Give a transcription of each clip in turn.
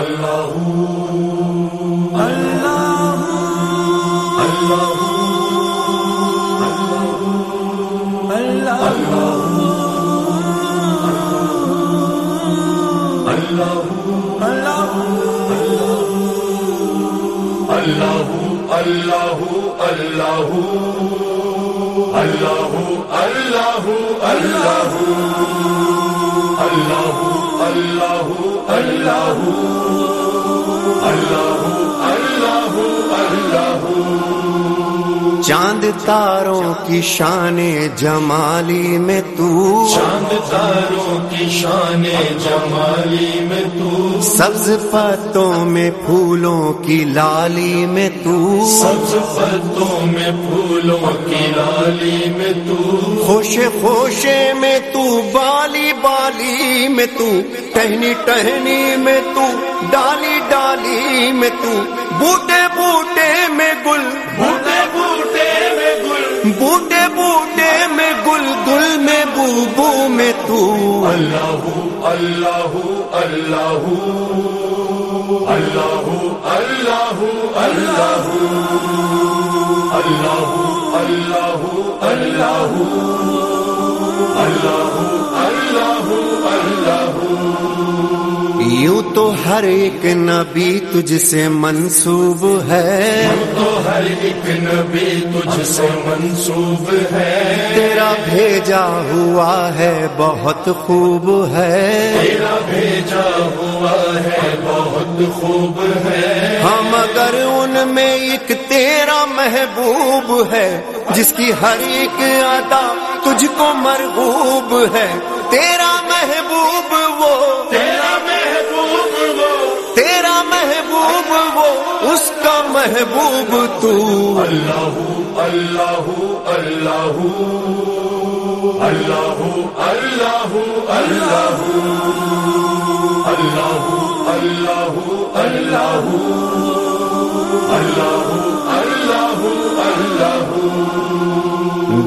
اللہ اللہ اللہ اللہ اللہ اللہ اللہ اللہ اللہ اللہ اللہ اللہ اللہ اللہ اللہ چاند تاروں کی شان جمالی میں تو چاند تاروں کی شان جمالی میں تو سبز پتوں میں پھولوں کی لالی میں تو سبز پتوں میں پھولوں کی لالی میں تو خوش خوشے میں تو بالی بالی میں تو ٹہنی ٹہنی میں تو ڈالی ڈالی میں تو بوٹے بوٹے میں گل بوٹے بوٹے میں گل بوٹے بوٹے میں گل گل میں بو بو میں تو اللہ اللہ اللہ اللہ اللہ اللہ اللہ اللہ اللہ یوں تو ہر ایک نبی تجھ سے منسوب ہے۔ تو ہر ایک نبی تجھ سے منسوب ہے۔ تیرا بھیجا ہوا ہے بہت خوب ہے۔ تیرا بھیجا ہوا ہے بہت خوب ہے۔ ہم اگر ان میں ایک تیرا محبوب ہے جس کی ہر ایک ادا تجھ کو مرغوب ہے۔ تیرا محبوب وہ تیرا محبوب وہ۔ تیرا محبوب وہ اس کا محبوب تو۔ اللہ اللہ اللہ اللہ اللہ اللہ اللہ اللہ اللہ اللہ۔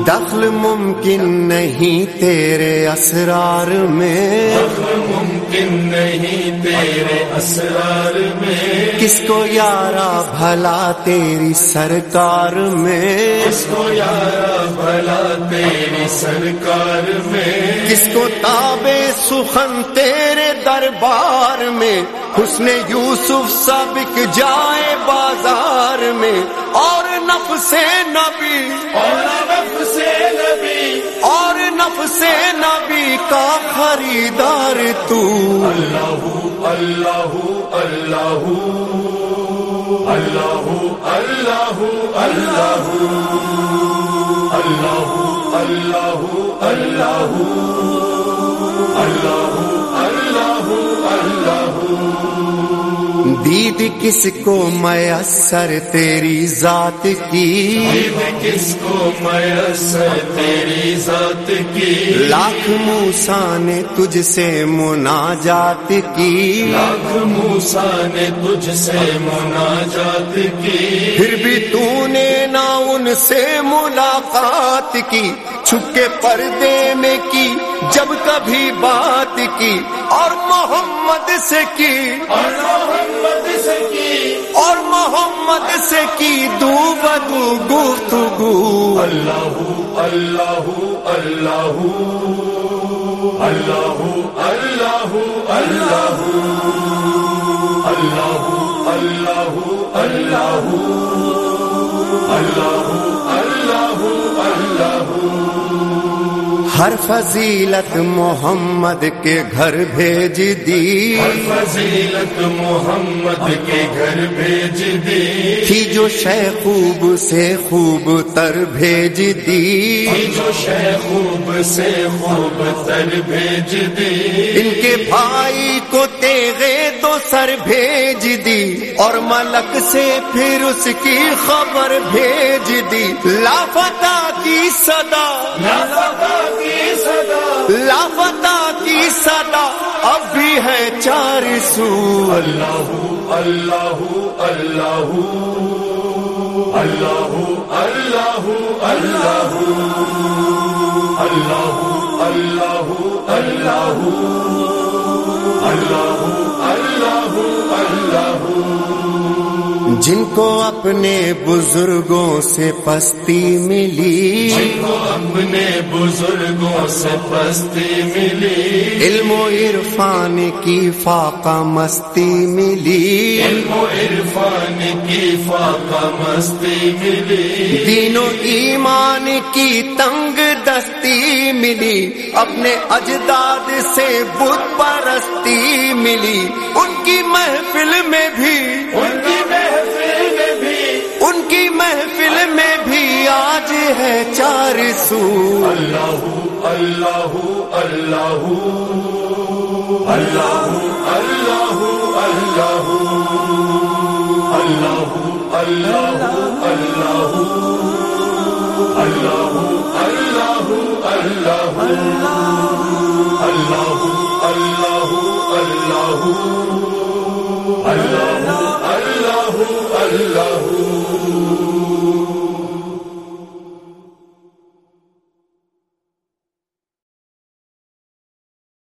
دخل ممکن نہیں تیرے اسرار میں۔ ممکن نہیں تیرے اسرار میں کس کو یارا بھلا تیری سرکار میں۔ کس کو یارا بھلا تیری سرکار میں۔ کس کو تابے سخن تیرے دربار میں حسن یوسف سبک جائے بازار میں اور نفس نبی اور نف سے نبی اور نفس نبی کا خریدار تو اللہ اللہ اللہ اللہ اللہ اللہ اللہ اللہ اللہ اللہ دید کس کو میسر تیری ذات کی؟ عید کس کو میسر تیری ذات کی؟ لاکھ موسا نے تجھ سے مناجات کی۔ لاکھ موسا نے تجھ سے مناجات کی۔ پھر بھی تو نے ان سے ملاقات کی چھپ کے پردے میں کی جب کبھی بات کی اور محمد سے کی اور محمد سے کی اور محمد سے کی دو بدو گفتگو اللہ اللہ اللہ اللہ اللہ اللہ اللہ اللہ اللہ اللہ ہر فضیلت محمد کے گھر بھیج دی۔ فضیلت محمد کے گھر بھیج دی۔ تھی جو شے خوب سے خوب تر بھیج دی۔ جو شے خوب سے خوب تر بھیج دی۔ ان کے بھائی کو تیغے تو سر بھیج دی اور ملک سے پھر اس کی خبر بھیج دی۔ لاپتہ کی صدا۔ لاپتہ صدا لاپتہ کی صدا اب بھی ہے چار سو اللہ اللہ اللہ اللہ اللہ اللہ اللہ اللہ اللہ اللہ اللہ اللہ اللہ جن کو اپنے بزرگوں سے پستی ملی جن کو اپنے بزرگوں سے پستی ملی علم و عرفان کی فاقہ مستی ملی علم و عرفان کی فاقہ مستی ملی دین و ایمان کی تنگ دستی ملی اپنے اجداد سے بت پرستی ملی ان کی محفل میں بھی ان کی محفل میں بھی ان کی محفل میں بھی آج ہے چار سو اللہ اللہ اللہ اللہ اللہ اللہ اللہ اللہ اللہ اللہ اللہ اللہ اللہ اللہ اللہ